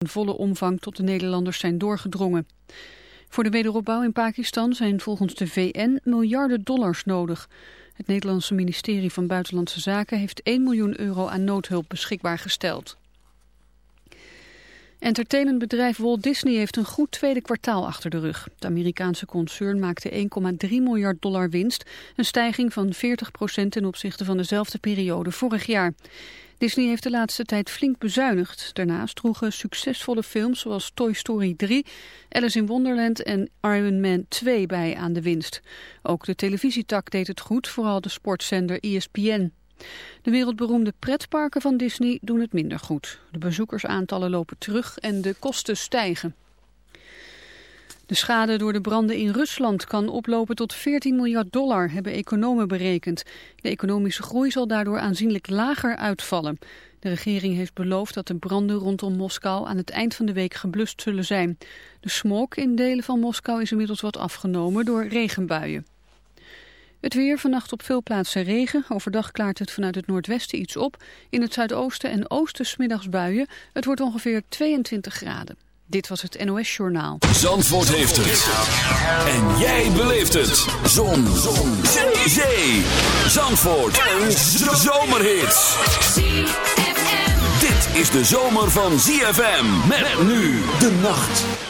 in volle omvang tot de Nederlanders zijn doorgedrongen. Voor de wederopbouw in Pakistan zijn volgens de VN miljarden dollars nodig. Het Nederlandse ministerie van Buitenlandse Zaken heeft 1 miljoen euro aan noodhulp beschikbaar gesteld. Entertainmentbedrijf Walt Disney heeft een goed tweede kwartaal achter de rug. Het Amerikaanse concern maakte 1,3 miljard dollar winst, een stijging van 40% ten opzichte van dezelfde periode vorig jaar. Disney heeft de laatste tijd flink bezuinigd. Daarnaast droegen succesvolle films zoals Toy Story 3, Alice in Wonderland en Iron Man 2 bij aan de winst. Ook de televisietak deed het goed, vooral de sportzender ESPN. De wereldberoemde pretparken van Disney doen het minder goed. De bezoekersaantallen lopen terug en de kosten stijgen. De schade door de branden in Rusland kan oplopen tot 14 miljard dollar, hebben economen berekend. De economische groei zal daardoor aanzienlijk lager uitvallen. De regering heeft beloofd dat de branden rondom Moskou aan het eind van de week geblust zullen zijn. De smog in delen van Moskou is inmiddels wat afgenomen door regenbuien. Het weer, vannacht op veel plaatsen regen. Overdag klaart het vanuit het noordwesten iets op. In het zuidoosten en oosten smiddags buien. Het wordt ongeveer 22 graden. Dit was het NOS Journaal. Zandvoort heeft het. En jij beleeft het. Zon. Zon. Zee. Zandvoort. Een zomerhit. Dit is de zomer van ZFM. Met nu de nacht.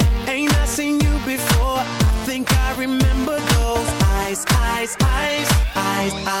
eyes. I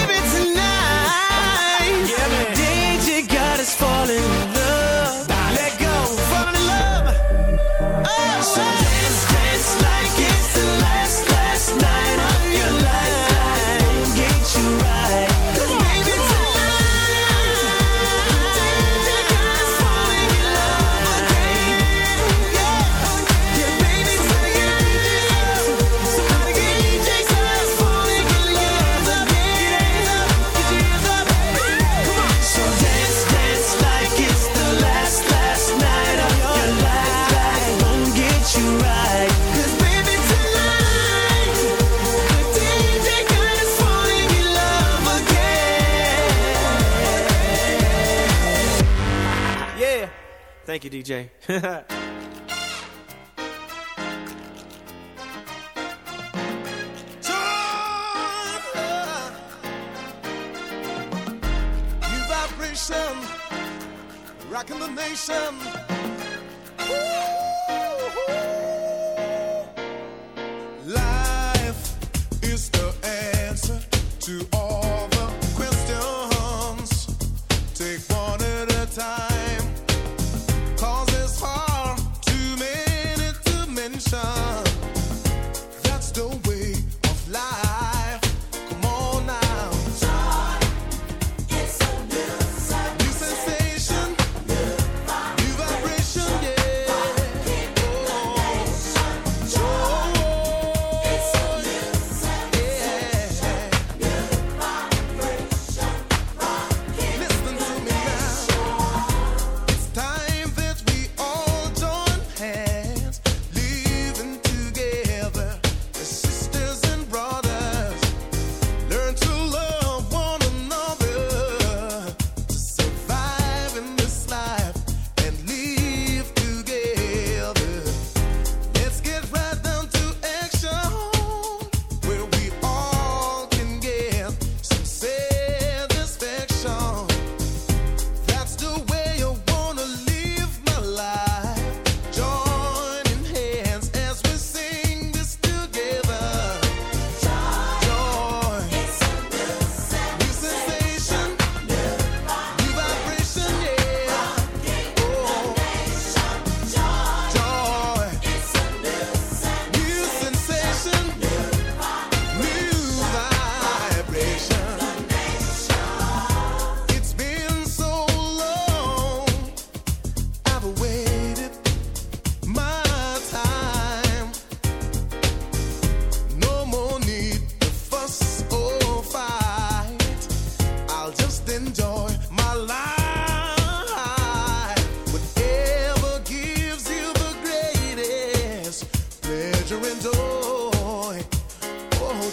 Thank you, DJ.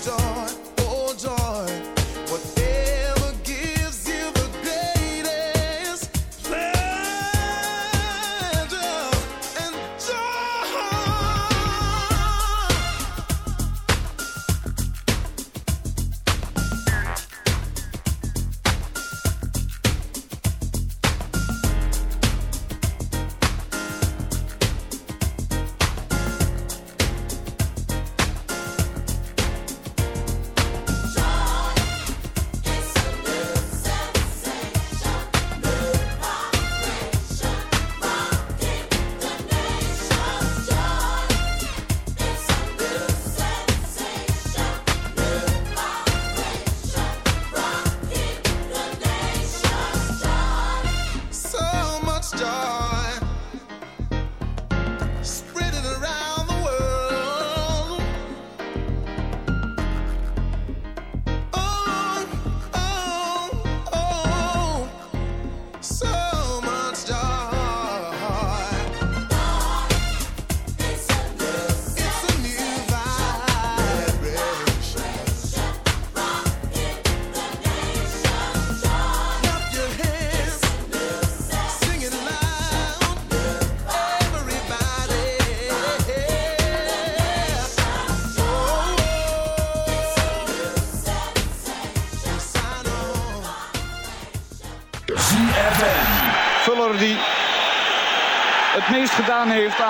door.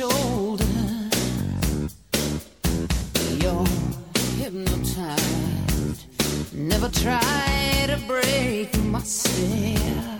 shoulder. You're hypnotized. Never tried to break my myself.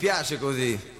piace così.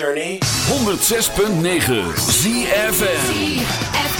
Journey. 106.9 ZFM.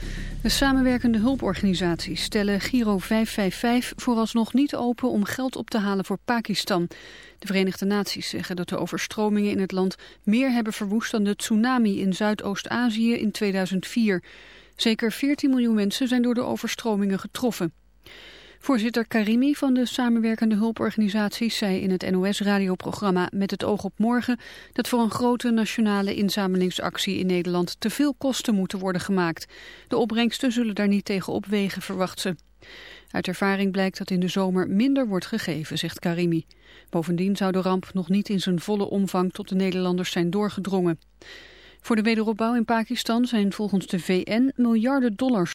De samenwerkende hulporganisaties stellen Giro 555 vooralsnog niet open om geld op te halen voor Pakistan. De Verenigde Naties zeggen dat de overstromingen in het land meer hebben verwoest dan de tsunami in Zuidoost-Azië in 2004. Zeker 14 miljoen mensen zijn door de overstromingen getroffen. Voorzitter Karimi van de samenwerkende hulporganisaties zei in het NOS-radioprogramma Met het oog op morgen dat voor een grote nationale inzamelingsactie in Nederland te veel kosten moeten worden gemaakt. De opbrengsten zullen daar niet tegen opwegen, verwacht ze. Uit ervaring blijkt dat in de zomer minder wordt gegeven, zegt Karimi. Bovendien zou de ramp nog niet in zijn volle omvang tot de Nederlanders zijn doorgedrongen. Voor de wederopbouw in Pakistan zijn volgens de VN miljarden dollars